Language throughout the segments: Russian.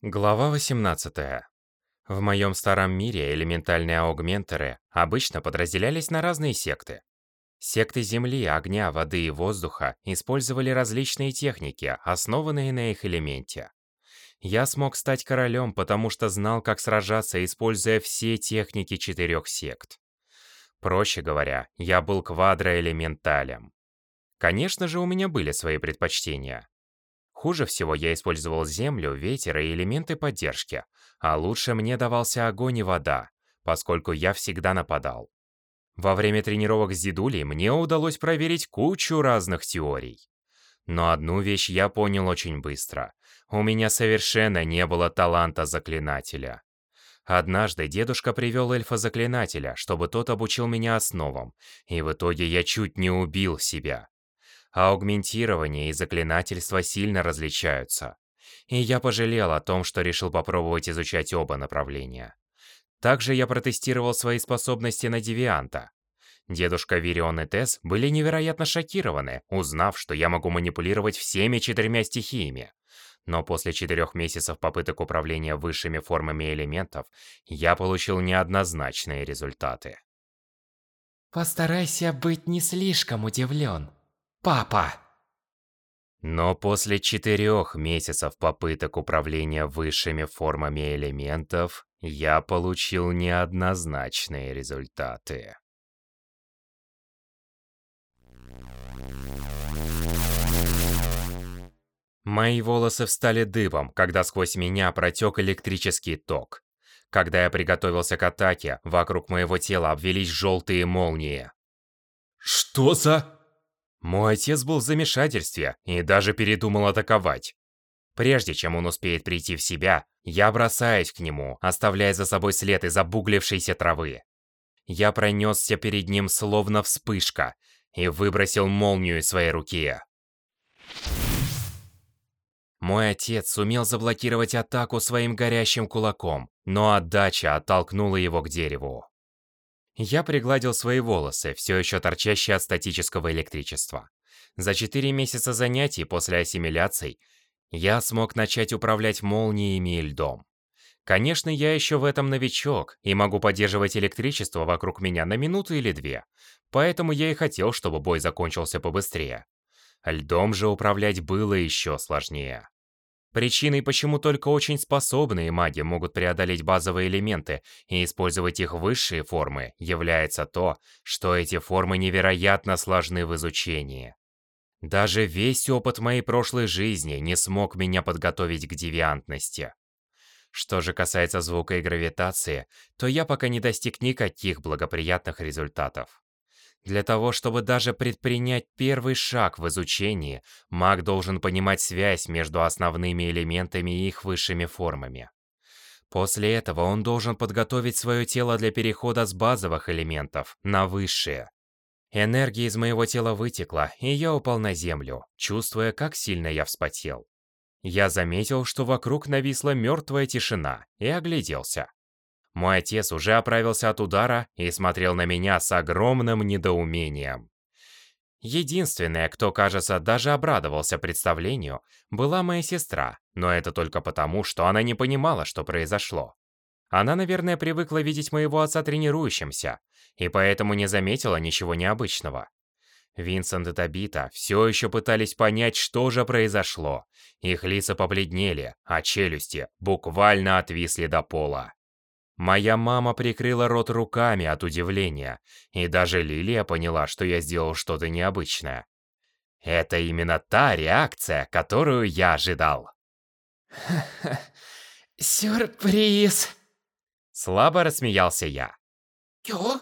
Глава 18. В моем старом мире элементальные аугментеры обычно подразделялись на разные секты. Секты земли, огня, воды и воздуха использовали различные техники, основанные на их элементе. Я смог стать королем, потому что знал, как сражаться, используя все техники четырех сект. Проще говоря, я был квадроэлементалем. Конечно же, у меня были свои предпочтения. Хуже всего я использовал землю, ветер и элементы поддержки, а лучше мне давался огонь и вода, поскольку я всегда нападал. Во время тренировок с дедулей мне удалось проверить кучу разных теорий. Но одну вещь я понял очень быстро. У меня совершенно не было таланта заклинателя. Однажды дедушка привел эльфа-заклинателя, чтобы тот обучил меня основам, и в итоге я чуть не убил себя аугментирование и заклинательство сильно различаются. И я пожалел о том, что решил попробовать изучать оба направления. Также я протестировал свои способности на Девианта. Дедушка Вирион и Тесс были невероятно шокированы, узнав, что я могу манипулировать всеми четырьмя стихиями. Но после четырех месяцев попыток управления высшими формами элементов, я получил неоднозначные результаты. Постарайся быть не слишком удивлен папа!» Но после четырех месяцев попыток управления высшими формами элементов, я получил неоднозначные результаты. Мои волосы встали дыбом, когда сквозь меня протек электрический ток. Когда я приготовился к атаке, вокруг моего тела обвелись желтые молнии. «Что за...» Мой отец был в замешательстве и даже передумал атаковать. Прежде чем он успеет прийти в себя, я бросаюсь к нему, оставляя за собой след из обуглившейся травы. Я пронесся перед ним словно вспышка и выбросил молнию из своей руки. Мой отец сумел заблокировать атаку своим горящим кулаком, но отдача оттолкнула его к дереву. Я пригладил свои волосы, все еще торчащие от статического электричества. За 4 месяца занятий после ассимиляций я смог начать управлять молниями и льдом. Конечно, я еще в этом новичок и могу поддерживать электричество вокруг меня на минуту или две, поэтому я и хотел, чтобы бой закончился побыстрее. Льдом же управлять было еще сложнее. Причиной, почему только очень способные маги могут преодолеть базовые элементы и использовать их высшие формы, является то, что эти формы невероятно сложны в изучении. Даже весь опыт моей прошлой жизни не смог меня подготовить к девиантности. Что же касается звука и гравитации, то я пока не достиг никаких благоприятных результатов. Для того, чтобы даже предпринять первый шаг в изучении, маг должен понимать связь между основными элементами и их высшими формами. После этого он должен подготовить свое тело для перехода с базовых элементов на высшие. Энергия из моего тела вытекла, и я упал на землю, чувствуя, как сильно я вспотел. Я заметил, что вокруг нависла мертвая тишина, и огляделся. Мой отец уже оправился от удара и смотрел на меня с огромным недоумением. Единственная, кто, кажется, даже обрадовался представлению, была моя сестра, но это только потому, что она не понимала, что произошло. Она, наверное, привыкла видеть моего отца тренирующимся, и поэтому не заметила ничего необычного. Винсент и Табита все еще пытались понять, что же произошло. Их лица побледнели, а челюсти буквально отвисли до пола. Моя мама прикрыла рот руками от удивления, и даже Лилия поняла, что я сделал что-то необычное. Это именно та реакция, которую я ожидал. Сюрприз! Слабо рассмеялся я. Чё?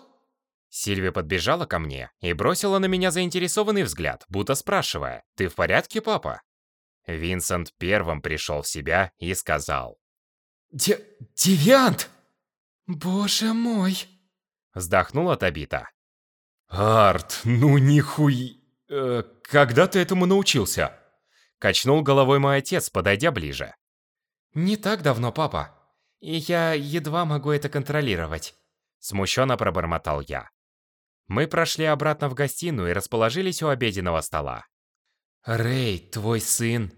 Сильвия подбежала ко мне и бросила на меня заинтересованный взгляд, будто спрашивая, «Ты в порядке, папа?» Винсент первым пришел в себя и сказал. Де... Девиант! «Боже мой!» Вздохнула Табита. «Арт, ну нихуй... Э, когда ты этому научился?» Качнул головой мой отец, подойдя ближе. «Не так давно, папа. И я едва могу это контролировать». Смущенно пробормотал я. Мы прошли обратно в гостиную и расположились у обеденного стола. «Рэй, твой сын.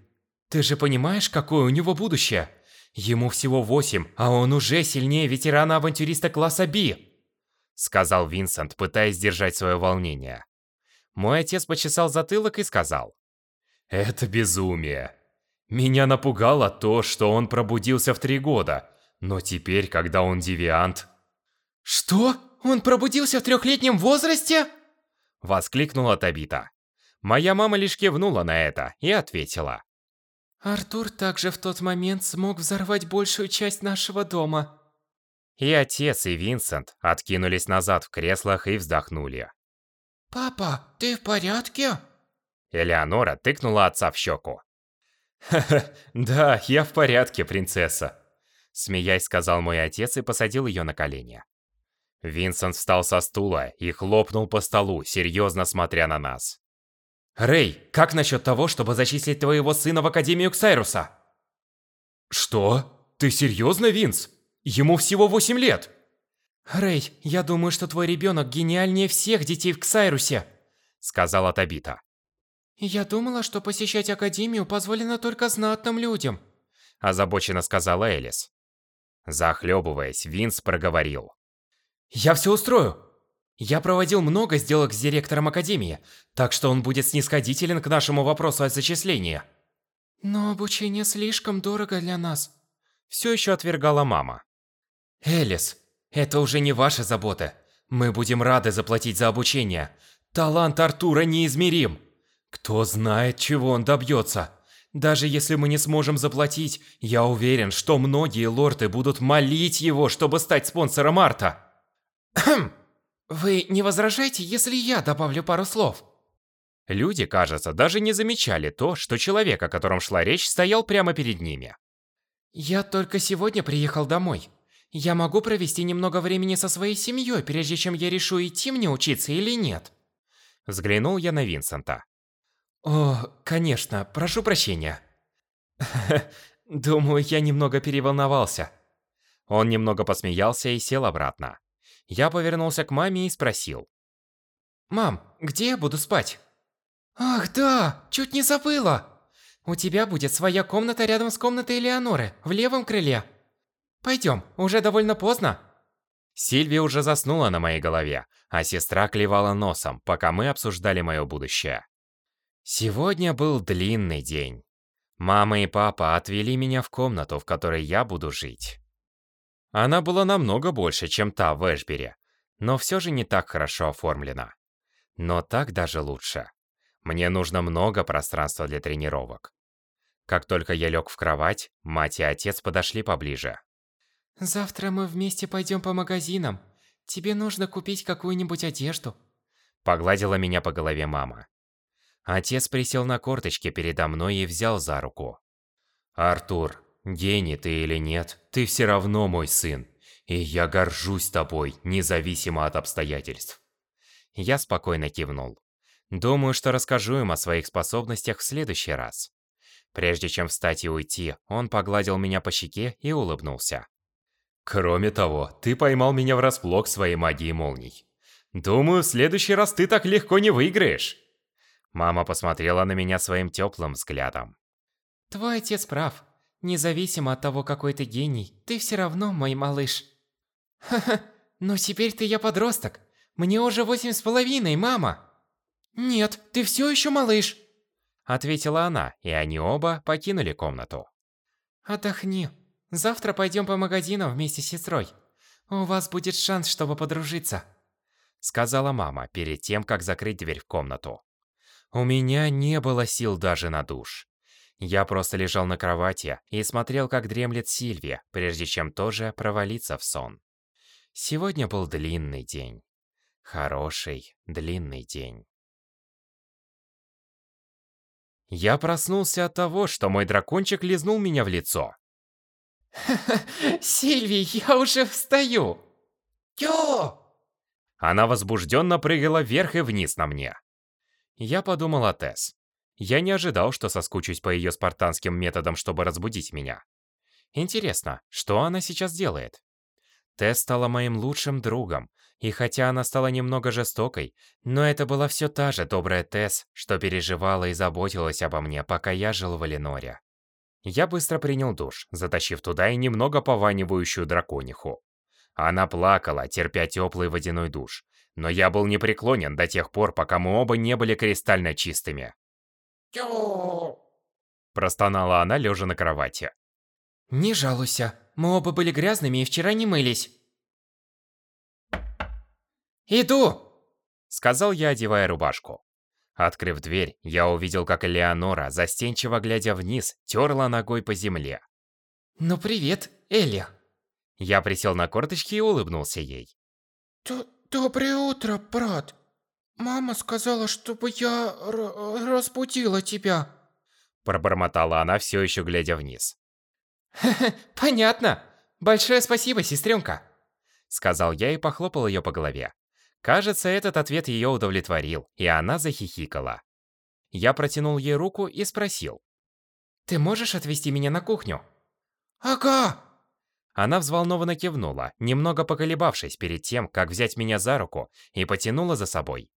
Ты же понимаешь, какое у него будущее? Ему всего восемь, а он уже сильнее ветерана-авантюриста класса B!» Сказал Винсент, пытаясь сдержать свое волнение. Мой отец почесал затылок и сказал. «Это безумие. Меня напугало то, что он пробудился в три года, но теперь, когда он девиант...» «Что? Он пробудился в трехлетнем возрасте?» Воскликнула Табита. Моя мама лишь кивнула на это и ответила. Артур также в тот момент смог взорвать большую часть нашего дома. И отец, и Винсент откинулись назад в креслах и вздохнули. «Папа, ты в порядке?» Элеонора тыкнула отца в щеку. «Ха-ха, да, я в порядке, принцесса», смеясь сказал мой отец и посадил ее на колени. Винсент встал со стула и хлопнул по столу, серьезно смотря на нас. «Рэй, как насчет того, чтобы зачислить твоего сына в Академию Ксайруса?» «Что? Ты серьезно, Винс? Ему всего 8 лет!» «Рэй, я думаю, что твой ребенок гениальнее всех детей в Ксайрусе», сказала Табита. «Я думала, что посещать Академию позволено только знатным людям», озабоченно сказала Элис. Захлебываясь, Винс проговорил. «Я все устрою. Я проводил много сделок с директором Академии, так что он будет снисходителен к нашему вопросу о зачислении. Но обучение слишком дорого для нас. Все еще отвергала мама. Элис, это уже не ваша забота. Мы будем рады заплатить за обучение. Талант Артура неизмерим. Кто знает, чего он добьется. Даже если мы не сможем заплатить, я уверен, что многие лорды будут молить его, чтобы стать спонсором Арта. Вы не возражаете, если я добавлю пару слов? Люди, кажется, даже не замечали то, что человек, о котором шла речь, стоял прямо перед ними. Я только сегодня приехал домой. Я могу провести немного времени со своей семьей, прежде чем я решу, идти мне учиться или нет. Взглянул я на Винсента. О, конечно, прошу прощения. Думаю, я немного переволновался. Он немного посмеялся и сел обратно. Я повернулся к маме и спросил. «Мам, где я буду спать?» «Ах, да! Чуть не забыла! У тебя будет своя комната рядом с комнатой Элеоноры, в левом крыле. Пойдем, уже довольно поздно». Сильвия уже заснула на моей голове, а сестра клевала носом, пока мы обсуждали мое будущее. Сегодня был длинный день. Мама и папа отвели меня в комнату, в которой я буду жить. Она была намного больше, чем та в Эшбере, но все же не так хорошо оформлена. Но так даже лучше. Мне нужно много пространства для тренировок. Как только я лег в кровать, мать и отец подошли поближе. «Завтра мы вместе пойдем по магазинам. Тебе нужно купить какую-нибудь одежду». Погладила меня по голове мама. Отец присел на корточки передо мной и взял за руку. «Артур, Гений ты или нет, ты все равно мой сын, и я горжусь тобой, независимо от обстоятельств. Я спокойно кивнул. Думаю, что расскажу им о своих способностях в следующий раз. Прежде чем встать и уйти, он погладил меня по щеке и улыбнулся. Кроме того, ты поймал меня врасплох своей магией молний. Думаю, в следующий раз ты так легко не выиграешь. Мама посмотрела на меня своим теплым взглядом. Твой отец прав. Независимо от того, какой ты гений, ты все равно мой малыш. Ха-ха, но теперь ты я подросток. Мне уже восемь с половиной, мама. Нет, ты все еще малыш. Ответила она, и они оба покинули комнату. Отдохни. Завтра пойдем по магазинам вместе с сестрой. У вас будет шанс, чтобы подружиться. Сказала мама перед тем, как закрыть дверь в комнату. У меня не было сил даже на душ. Я просто лежал на кровати и смотрел, как дремлет Сильвия, прежде чем тоже провалиться в сон. Сегодня был длинный день. Хороший, длинный день. Я проснулся от того, что мой дракончик лизнул меня в лицо. Сильви, я уже встаю! Тё! Она возбужденно прыгала вверх и вниз на мне. Я подумал о Тесс. Я не ожидал, что соскучусь по ее спартанским методам, чтобы разбудить меня. Интересно, что она сейчас делает? Тесс стала моим лучшим другом, и хотя она стала немного жестокой, но это была все та же добрая Тесс, что переживала и заботилась обо мне, пока я жил в Эленоре. Я быстро принял душ, затащив туда и немного пованивающую дракониху. Она плакала, терпя теплый водяной душ. Но я был непреклонен до тех пор, пока мы оба не были кристально чистыми. Простонала она, лежа на кровати. «Не жалуйся, мы оба были грязными и вчера не мылись». «Иду!» Сказал я, одевая рубашку. Открыв дверь, я увидел, как Элеонора, застенчиво глядя вниз, терла ногой по земле. «Ну привет, Элли!» Я присел на корточки и улыбнулся ей. «Доброе утро, брат. Мама сказала, чтобы я разбудила тебя». Пробормотала она, все еще глядя вниз. понятно. Большое спасибо, сестренка. Сказал я и похлопал ее по голове. Кажется, этот ответ ее удовлетворил, и она захихикала. Я протянул ей руку и спросил. «Ты можешь отвезти меня на кухню?» «Ага!» Она взволнованно кивнула, немного поколебавшись перед тем, как взять меня за руку, и потянула за собой.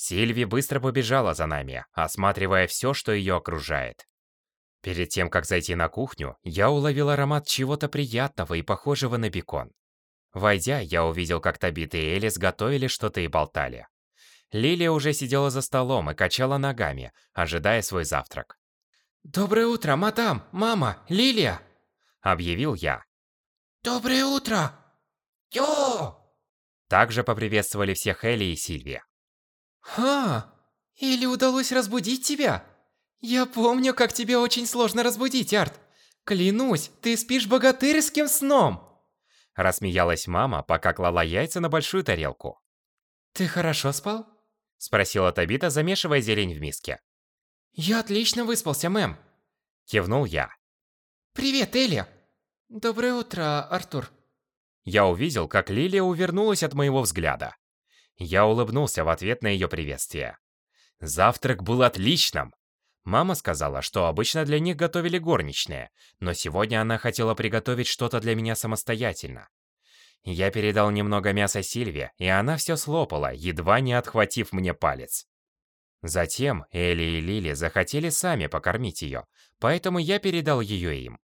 Сильви быстро побежала за нами, осматривая все, что ее окружает. Перед тем, как зайти на кухню, я уловил аромат чего-то приятного и похожего на бекон. Войдя, я увидел, как Табит и Элис готовили что-то и болтали. Лилия уже сидела за столом и качала ногами, ожидая свой завтрак. «Доброе утро, мадам, мама, Лилия!» Объявил я. «Доброе утро!» «Ё!» Также поприветствовали всех Элли и Сильвия. «Ха! Или удалось разбудить тебя? Я помню, как тебя очень сложно разбудить, Арт. Клянусь, ты спишь богатырским сном!» Рассмеялась мама, пока клала яйца на большую тарелку. «Ты хорошо спал?» Спросила Табита, замешивая зелень в миске. «Я отлично выспался, мэм!» Кивнул я. «Привет, Элли!» «Доброе утро, Артур!» Я увидел, как Лилия увернулась от моего взгляда. Я улыбнулся в ответ на ее приветствие. Завтрак был отличным. Мама сказала, что обычно для них готовили горничные, но сегодня она хотела приготовить что-то для меня самостоятельно. Я передал немного мяса Сильве, и она все слопала, едва не отхватив мне палец. Затем Элли и Лили захотели сами покормить ее, поэтому я передал ее им.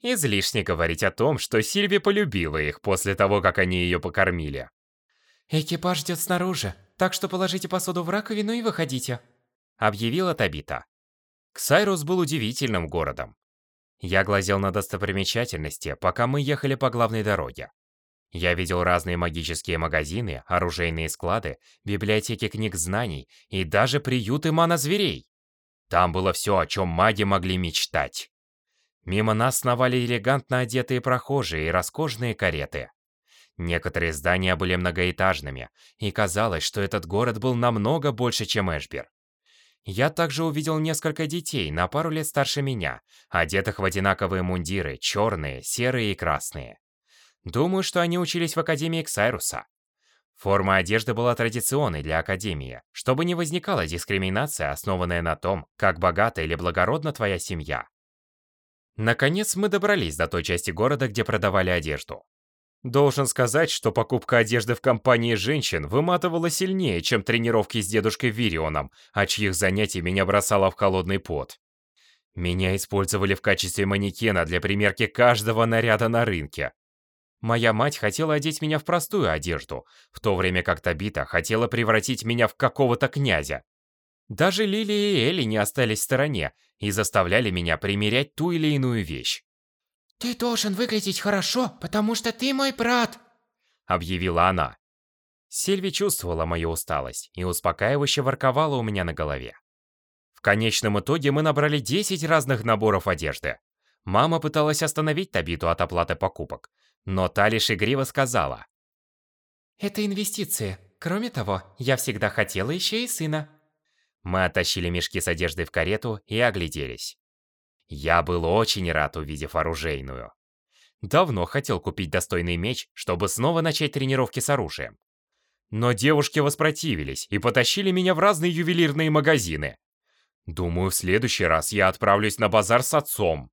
Излишне говорить о том, что Сильви полюбила их после того, как они ее покормили. «Экипаж ждет снаружи, так что положите посуду в раковину и выходите», — объявила Табита. Ксайрус был удивительным городом. Я глазел на достопримечательности, пока мы ехали по главной дороге. Я видел разные магические магазины, оружейные склады, библиотеки книг знаний и даже приюты мана-зверей. Там было все, о чем маги могли мечтать. Мимо нас сновали элегантно одетые прохожие и роскошные кареты. Некоторые здания были многоэтажными, и казалось, что этот город был намного больше, чем Эшбер. Я также увидел несколько детей на пару лет старше меня, одетых в одинаковые мундиры, черные, серые и красные. Думаю, что они учились в Академии Ксайруса. Форма одежды была традиционной для Академии, чтобы не возникала дискриминация, основанная на том, как богата или благородна твоя семья. Наконец мы добрались до той части города, где продавали одежду. Должен сказать, что покупка одежды в компании женщин выматывала сильнее, чем тренировки с дедушкой Вирионом, от чьих занятий меня бросало в холодный пот. Меня использовали в качестве манекена для примерки каждого наряда на рынке. Моя мать хотела одеть меня в простую одежду, в то время как Табита хотела превратить меня в какого-то князя. Даже Лили и Элли не остались в стороне и заставляли меня примерять ту или иную вещь. «Ты должен выглядеть хорошо, потому что ты мой брат!» Объявила она. Сильви чувствовала мою усталость и успокаивающе ворковала у меня на голове. В конечном итоге мы набрали 10 разных наборов одежды. Мама пыталась остановить Табиту от оплаты покупок, но та лишь игриво сказала. «Это инвестиции. Кроме того, я всегда хотела еще и сына». Мы оттащили мешки с одеждой в карету и огляделись. Я был очень рад, увидев оружейную. Давно хотел купить достойный меч, чтобы снова начать тренировки с оружием. Но девушки воспротивились и потащили меня в разные ювелирные магазины. Думаю, в следующий раз я отправлюсь на базар с отцом.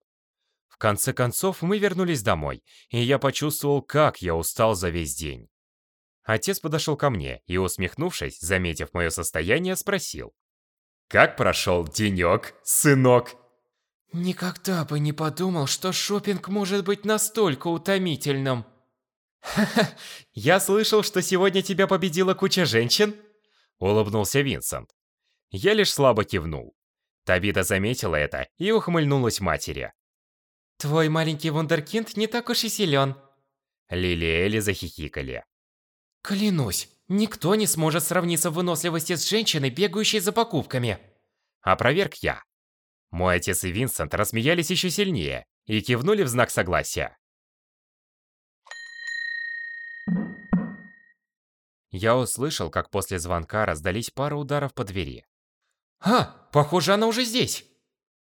В конце концов, мы вернулись домой, и я почувствовал, как я устал за весь день. Отец подошел ко мне и, усмехнувшись, заметив мое состояние, спросил. «Как прошел денек, сынок?» Никогда бы не подумал, что шопинг может быть настолько утомительным. Ха-ха, я слышал, что сегодня тебя победила куча женщин? Улыбнулся Винсент. Я лишь слабо кивнул. Табита заметила это и ухмыльнулась матери. Твой маленький вундеркинд не так уж и силен. Лили и Элли захихикали. Клянусь, никто не сможет сравниться в выносливости с женщиной, бегающей за покупками. Опроверг я. Мой отец и Винсент рассмеялись еще сильнее и кивнули в знак согласия. Я услышал, как после звонка раздались пара ударов по двери. «А, похоже, она уже здесь!»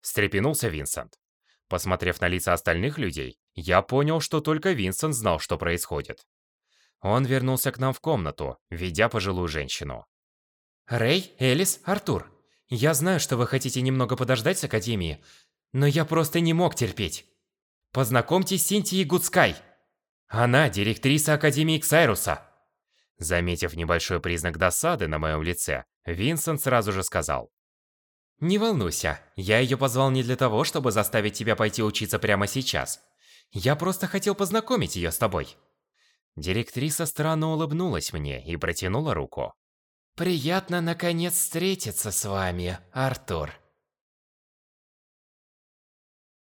Встрепенулся Винсент. Посмотрев на лица остальных людей, я понял, что только Винсент знал, что происходит. Он вернулся к нам в комнату, ведя пожилую женщину. «Рэй, Элис, Артур, я знаю, что вы хотите немного подождать с Академией, но я просто не мог терпеть. Познакомьтесь с Синтией Гудскай. Она директриса Академии Ксайруса». Заметив небольшой признак досады на моем лице, Винсент сразу же сказал. «Не волнуйся, я ее позвал не для того, чтобы заставить тебя пойти учиться прямо сейчас. Я просто хотел познакомить ее с тобой». Директриса странно улыбнулась мне и протянула руку. «Приятно наконец встретиться с вами, Артур».